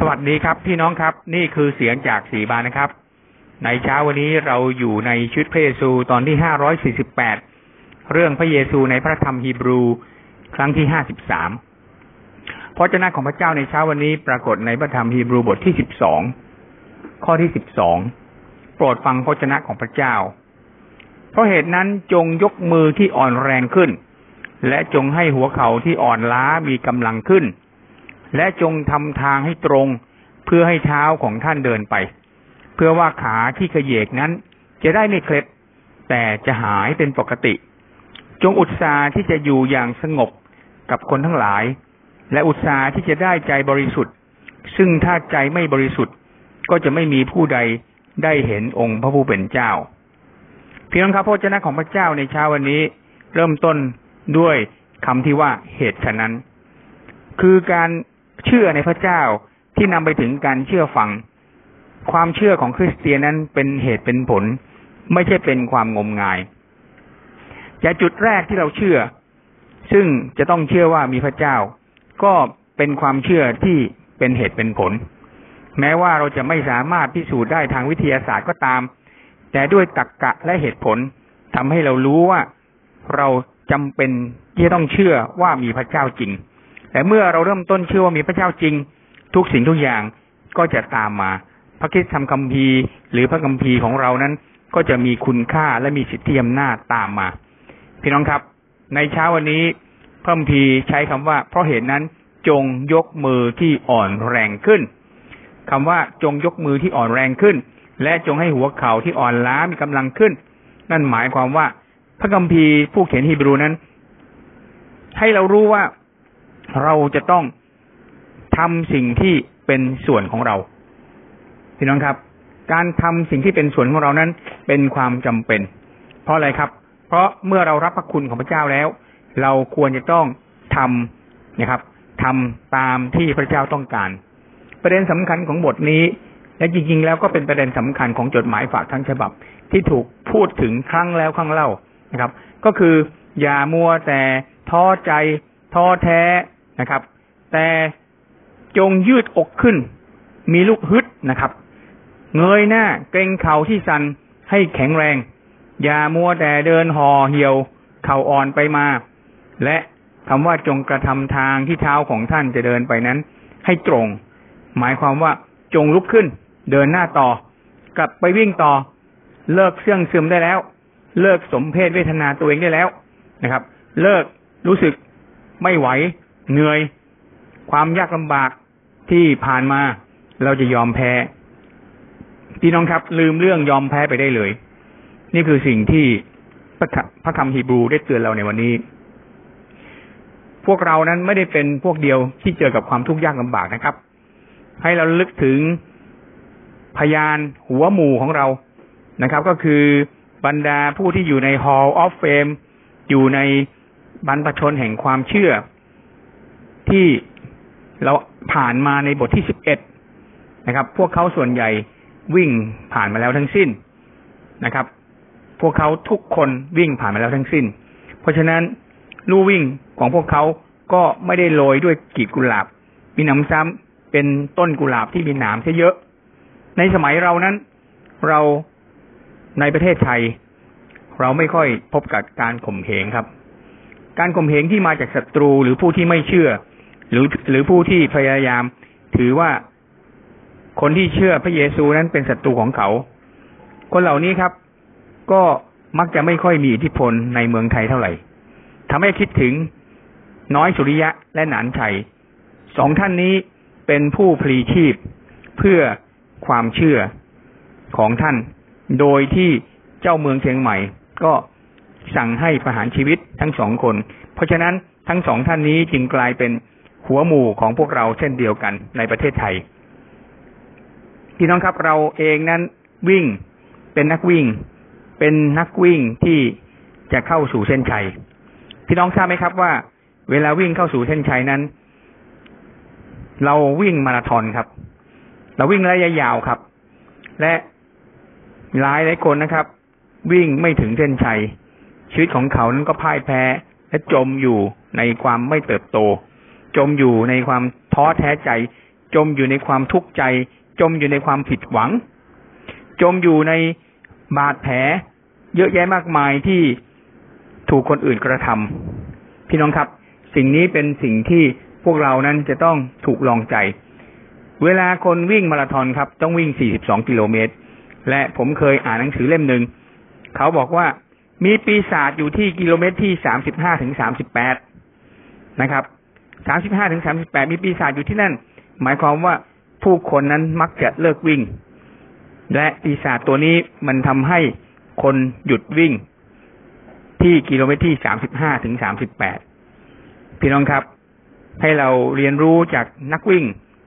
สวัสดีครับพี่น้องครับ นี่คือเสียงจากสีบานนะครับ ในเช้าวันนี้เราอยู่ในชุดพระเยซูตอนที่ห้าร้อยสี่สิบแปดเรื่องพระเยซูในพระธรรมฮีบรู ครั้งที่ห้าสิบสามพระเจ้าของพระเจ้าในเช้าวันนี้ปรากฏในพระธรรมฮีบรูบทที่สิบสองข้อที่สิบสองโปรดฟังพระเจ้าของพระเจ้า เพราะเหตุนั้นจงยกมือที่อ่อนแรงขึ้น และจงให้หัวเข่าที่อ่อนล้ามีกำลังขึ้น และจงทำทางให้ตรง เพื่อให้เท้าของท่านเดินไป เพื่อว่าขาที่ขยเยกนั้น จะได้ไม่เคล็ดแต่จะหายเป็นปกติ จงอุตสาห์ที่จะอยู่อย่างสงบกับคนทั้งหลาย และอุตสาห์ที่จะได้ใจบริสุทธิ์ ซึ่งถ้าใจไม่บริสุทธิ์ก็จะไม่มีผู้ใดได้เห็นองค์พระผู้เป็นเจ้าเพียงครับพระเจ้าของพระเจ้าในเช้าวันนี้ เริ่มต้นด้วยคำที่ว่าเหตุฉะนั้น คือการ เชื่อในพระเจ้าที่นำไปถึงการเชื่อฟัง ความเชื่อของคริสเตียนนั้นเป็นเหตุเป็นผล ไม่ใช่เป็นความงมงายจากจุดแรกที่เราเชื่อ ซึ่งจะต้องเชื่อว่ามีพระเจ้า ก็เป็นความเชื่อที่เป็นเหตุเป็นผล แม้ว่าเราจะไม่สามารถพิสูจน์ได้ทางวิทยาศาสตร์ก็ตาม แต่ด้วยตรรกกะและเหตุผลทำให้เรารู้ว่าเราจำเป็นที่จะต้องเชื่อว่ามีพระเจ้าจริง แต่เมื่อเราเริ่มต้นเชื่อว่ามีพระเจ้าจริง ทุกสิ่งทุกอย่างก็จะตามมา พระคิดทำคัมภีหรือพระคัมภีของเรานั้น ก็จะมีคุณค่าและมีสิทธิอำนาจตามมา พี่น้องครับ ในเช้าวันนี้พระคัมภีใช้คำว่า เพราะเหตุนั้นจงยกมือที่อ่อนแรงขึ้นคำว่าจงยกมือที่อ่อนแรงขึ้น และจงให้หัวเข่าที่อ่อนล้ามีกำลังขึ้น นั่นหมายความว่า พระคัมภีร์ผู้เขียนฮีบรูนั้น ให้เรารู้ว่า เราจะต้องทำสิ่งที่เป็นส่วนของเราพี่น้องครับ การทำสิ่งที่เป็นส่วนของเรานั้น เป็นความจำเป็น เพราะอะไรครับ เพราะเมื่อเรารับพระคุณของพระเจ้าแล้ว เราควรจะต้องทำนะครับทำตามที่พระเจ้าต้องการ ประเด็นสำคัญของบทนี้ และจริงๆแล้วก็เป็นประเด็นสำคัญของจดหมายฝากทั้งฉบับ ที่ถูกพูดถึงครั้งแล้วครั้งเล่านะครับ ก็คืออย่ามัวแต่ท้อใจท้อแท้ นะครับ แต่จงยืดอกขึ้น มีลูกฮึดนะครับ เงยหน้าเกรงเข่าที่สันให้แข็งแรง อย่ามัวแต่เดินห่อเหี่ยว เข่าอ่อนไปมา และคำว่าจงกระทำทางที่เท้าของท่านจะเดินไปนั้น ให้ตรง หมายความว่าจงลุกขึ้น เดินหน้าต่อ กลับไปวิ่งต่อ เลิกเสื่องซึมได้แล้ว เลิกสมเพศเวทนาตัวเองได้แล้วนะครับ เลิกรู้สึกไม่ไหว เหนื่อย ความยากลำบากที่ผ่านมาเราจะยอมแพ้ พี่น้องครับ ลืมเรื่องยอมแพ้ไปได้เลย นี่คือสิ่งที่พระพระคำฮีบรูได้เตือนเราในวันนี้ พวกเรานั้นไม่ได้เป็นพวกเดียวที่เจอกับความทุกข์ยากลำบากนะครับ ให้เราลึกถึงพยานหัวหมู่ของเรานะครับ ก็คือบรรดาผู้ที่อยู่ใน Hall of Fame อยู่ในบรรพชนแห่งความเชื่อ ที่เราผ่านมาในบทที่สิบเอ็ดนะครับ พวกเขาส่วนใหญ่วิ่งผ่านมาแล้วทั้งสิ้นนะครับ พวกเขาทุกคนวิ่งผ่านมาแล้วทั้งสิ้น เพราะฉะนั้นลู่วิ่งของพวกเขาก็ไม่ได้โรยด้วยกีบกุหลาบ มีหนำซ้ำเป็นต้นกุหลาบที่มีหนามเยอะ ในสมัยเรานั้น เราในประเทศไทย เราไม่ค่อยพบกับการข่มเหงครับ การข่มเหงที่มาจากศัตรูหรือผู้ที่ไม่เชื่อ หรือหรือผู้ที่พยายามถือว่าคนที่เชื่อพระเยซูนั้นเป็นศัตรูของเขา คนเหล่านี้ครับ ก็มักจะไม่ค่อยมีอิทธิพลในเมืองไทยเท่าไหร่ทำให้คิดถึงน้อยสุริยะและหนานชัยสองท่านนี้เป็นผู้พลีชีพเพื่อความเชื่อของท่าน โดยที่เจ้าเมืองเชียงใหม่ ก็สั่งให้ประหารชีวิตทั้งสองคน เพราะฉะนั้นทั้งสองท่านนี้จึงกลายเป็น หัวหมู่ของพวกเราเช่นเดียวกันในประเทศไทยพี่น้องครับเราเองนั้นวิ่งเป็นนักวิ่ง เป็นนักวิ่งที่จะเข้าสู่เส้นชัยพี่น้องทราบไหมครับว่า เวลาวิ่งเข้าสู่เส้นชัยนั้น เราวิ่งมาราธอนครับ เราวิ่งระยะยาวครับ และหลายหลายคนนะครับ วิ่งไม่ถึงเส้นชัยชีวิตของเขานั้นก็พ่ายแพ้และจมอยู่ในความไม่เติบโต จมอยู่ในความท้อแท้ใจ จมอยู่ในความทุกข์ใจ จมอยู่ในความผิดหวัง จมอยู่ในบาดแผล เยอะแยะมากมายที่ถูกคนอื่นกระทำพี่น้องครับ สิ่งนี้เป็นสิ่งที่พวกเรานั้นจะต้องถูกลองใจ เวลาคนวิ่งมาราธอนครับ ต้องวิ่ง 42 กิโลเมตร และผมเคยอ่านหนังสือเล่มหนึ่งเขาบอกว่ามีปีศาจอยู่ที่กิโลเมตรที่ 35ถึง38 นะครับ 35ถึง38มีปีศาจอยู่ที่นั่น หมายความว่าผู้คนนั้นมักจะเลิกวิ่ง และปีศาจตัวนี้มันทำให้คนหยุดวิ่ง ที่กิโลเมตรที่สามสิบห้าถึงสามสิบแปดพี่น้องครับ ให้เราเรียนรู้จากนักวิ่ง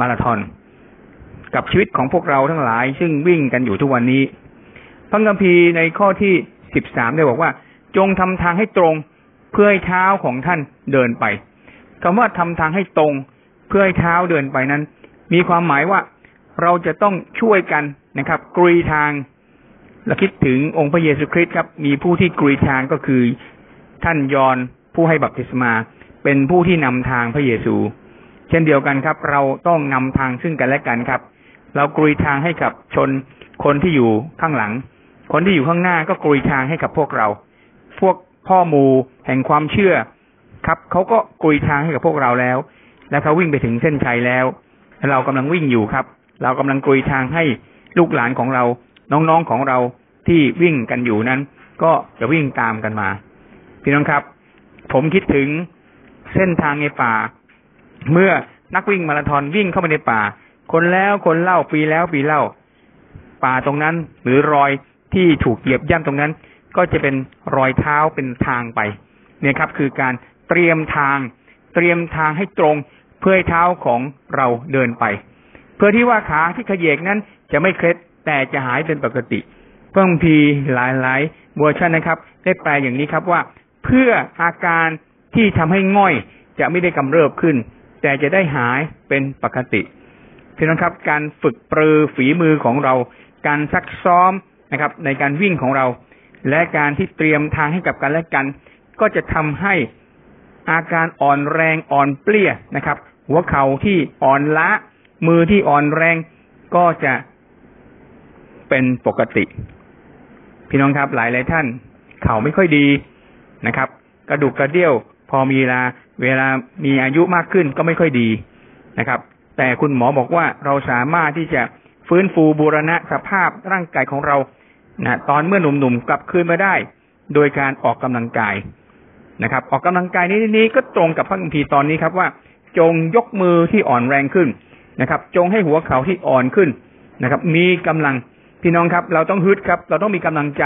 มาราธอนกับชีวิตของพวกเราทั้งหลาย ซึ่งวิ่งกันอยู่ทุกวันนี้พระคัมภีร์ในข้อที่สิบสามได้บอกว่า จงทำทางให้ตรงเพื่อให้เท้าของท่านเดินไป คำว่าทำทางให้ตรงเพื่อให้เท้าเดินไปนั้น มีความหมายว่าเราจะต้องช่วยกันนะครับกรีทางเราคิดถึงองค์พระเยซูคริสต์ครับ มีผู้ที่กรีทางก็คือท่านยอนผู้ให้บัพติศมา เป็นผู้ที่นำทางพระเยซู เช่นเดียวกันครับ เราต้องนำทางซึ่งกันและกันครับ เรากรีทางให้กับชนคนที่อยู่ข้างหลัง คนที่อยู่ข้างหน้าก็กรีทางให้กับพวกเรา พวกพ่อมูแห่งความเชื่อ ครับเขาก็กรีทางให้กับพวกเราแล้ว และเขาวิ่งไปถึงเส้นชัยแล้วเรากำลังวิ่งอยู่ครับ เรากำลังกรีทางให้ลูกหลานของเรา น้องๆของเราที่วิ่งกันอยู่นั้น ก็จะวิ่งตามกันมา พี่น้องครับ ผมคิดถึงเส้นทางในป่า เมื่อนักวิ่งมาราธอนวิ่งเข้าไปในป่า คนแล้วคนเล่าปีแล้วปีเล่า ป่าตรงนั้น หรือรอยที่ถูกเหยียบย่ำตรงนั้น ก็จะเป็นรอยเท้าเป็นทางไปเนี่ยครับ คือการ เตรียมทาง เตรียมทางให้ตรงเพื่อให้เท้าของเราเดินไป เพื่อที่ว่าขาที่ขยเยกนั้นจะไม่เคล็ดแต่จะหายเป็นปกติเพิ่งพีหลายๆเวอร์ชันนะครับ ได้แปลอย่างนี้ครับว่า เพื่ออาการที่ทำให้ง่อยจะไม่ได้กำเริบขึ้น แต่จะได้หายเป็นปกติพี่น้องครับการฝึกปรือฝีมือของเรา การซักซ้อมนะครับ ในการวิ่งของเรา และการที่เตรียมทางให้กับกันและกัน ก็จะทำให้ อาการอ่อนแรงอ่อนเปลี้ยนะครับ หัวเข่าที่อ่อนล้ามือที่อ่อนแรงก็จะเป็นปกติ พี่น้องครับหลายหลายท่าน เข่าไม่ค่อยดีนะครับ กระดูกกระเดี่ยว พอมีเวลาเวลามีอายุมากขึ้นก็ไม่ค่อยดีนะครับ แต่คุณหมอบอกว่าเราสามารถที่จะฟื้นฟูบูรณะสภาพร่างกายของเรานะตอนเมื่อหนุ่มๆกลับคืนมาได้ โดยการออกกำลังกาย นะครับ ออกกำลังกายนี้นี้ก็ตรงกับพระคัมภีร์ตอนนี้ครับว่า จงยกมือที่อ่อนแรงขึ้นนะครับ จงให้หัวเข่าที่อ่อนขึ้นนะครับ มีกำลังพี่น้องครับ เราต้องฮึดครับ เราต้องมีกำลังใจ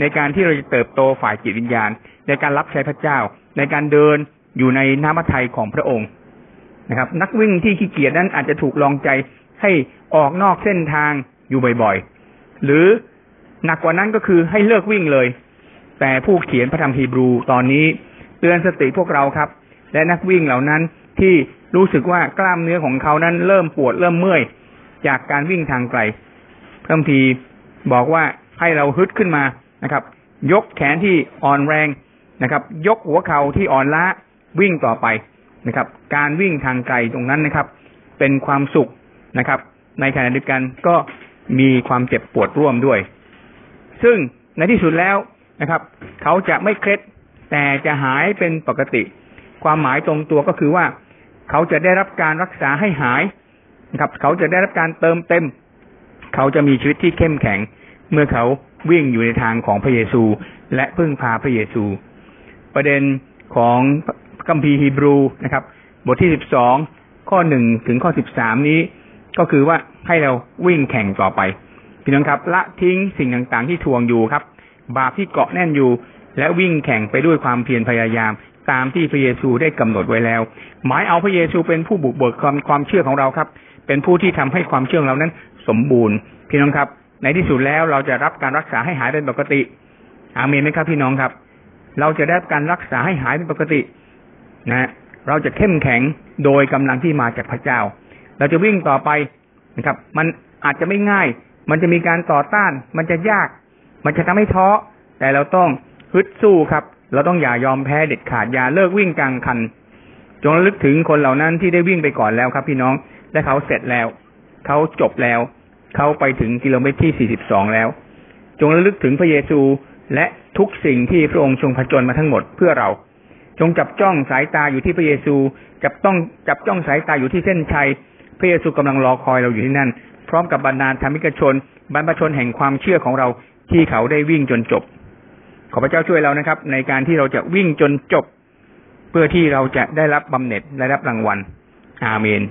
ในการที่เราจะเติบโตฝ่ายจิตวิญญาณ ในการรับใช้พระเจ้า ในการเดินอยู่ในน้ำพระทัยของพระองค์นะครับ นักวิ่งที่ขี้เกียจนั้นอาจจะถูกลองใจให้ออกนอกเส้นทางอยู่บ่อยๆ หรือหนักกว่านั้นก็คือให้เลิกวิ่งเลย แต่ผู้เขียนพระธรรมฮีบรูตอนนี้เตือนสติพวกเราครับ และนักวิ่งเหล่านั้นที่รู้สึกว่ากล้ามเนื้อของเขานั้นเริ่มปวดเริ่มเมื่อย จากการวิ่งทางไกลพระพีบอกว่าให้เราฮึดขึ้นมานะครับ ยกแขนที่อ่อนแรงนะครับ ยกหัวเข่าที่อ่อนล้าวิ่งต่อไปนะครับ การวิ่งทางไกลตรงนั้นนะครับ เป็นความสุขนะครับ ในขณะเดียวกันก็มีความเจ็บปวดร่วมด้วย ซึ่งในที่สุดแล้ว นะครับ เขาจะไม่เคล็ดแต่จะหายเป็นปกติ ความหมายตรงตัวก็คือว่า เขาจะได้รับการรักษาให้หายนะครับ เขาจะได้รับการเติมเต็ม เขาจะมีชีวิตที่เข้มแข็ง เมื่อเขาวิ่งอยู่ในทางของพระเยซู และพึ่งพาพระเยซู ประเด็นของคัมภีร์ฮีบรูนะครับ บทที่สิบสองข้อหนึ่งถึงข้อสิบสามนี้ ก็คือว่าให้เราวิ่งแข่งต่อไปพี่น้องครับ ละทิ้งสิ่งต่างๆที่ทวงอยู่ครับ บาปที่เกาะแน่นอยู่ และวิ่งแข่งไปด้วยความเพียรพยายาม ตามที่พระเยซูได้กำหนดไว้แล้ว หมายเอาพระเยซูเป็นผู้บุกเบิกความความเชื่อของเราครับ เป็นผู้ที่ทำให้ความเชื่อของเรานั้น สมบูรณ์ พี่น้องครับ ในที่สุดแล้วเราจะรับการรักษาให้หายเป็นปกติ อาเมนไหมครับ พี่น้องครับ เราจะได้การรักษาให้หายเป็นปกติ นะ เราจะเข้มแข็งโดยกำลังที่มาจากพระเจ้า เราจะวิ่งต่อไปนะครับ มันอาจจะไม่ง่าย มันจะมีการต่อต้าน มันจะยาก มันจะทำให้ท้อแต่เราต้องฮึดสู้ครับ เราต้องอย่ายอมแพ้เด็ดขาดอย่าเลิกวิ่งกลางคัน จงระลึกถึงคนเหล่านั้นที่ได้วิ่งไปก่อนแล้วครับ พี่น้องและเขาเสร็จแล้ว เขาจบแล้ว เขาไปถึงกิโลเมตรที่ 42 แล้ว จงระลึกถึงพระเยซูและทุกสิ่งที่พระองค์ทรงผจญมาทั้งหมดเพื่อเรา จงจับจ้องสายตาอยู่ที่พระเยซู จับต้องจับจ้องสายตาอยู่ที่เส้นชัย พระเยซูกำลังรอคอยเราอยู่ที่นั่น พร้อมกับบรรดาธรรมิกชน บรรพชนแห่งความเชื่อของเรา ที่เขาได้วิ่งจนจบ ขอพระเจ้าช่วยเรานะครับ ในการที่เราจะวิ่งจนจบ เพื่อที่เราจะได้รับบำเหน็จและรับรางวัล อาเมน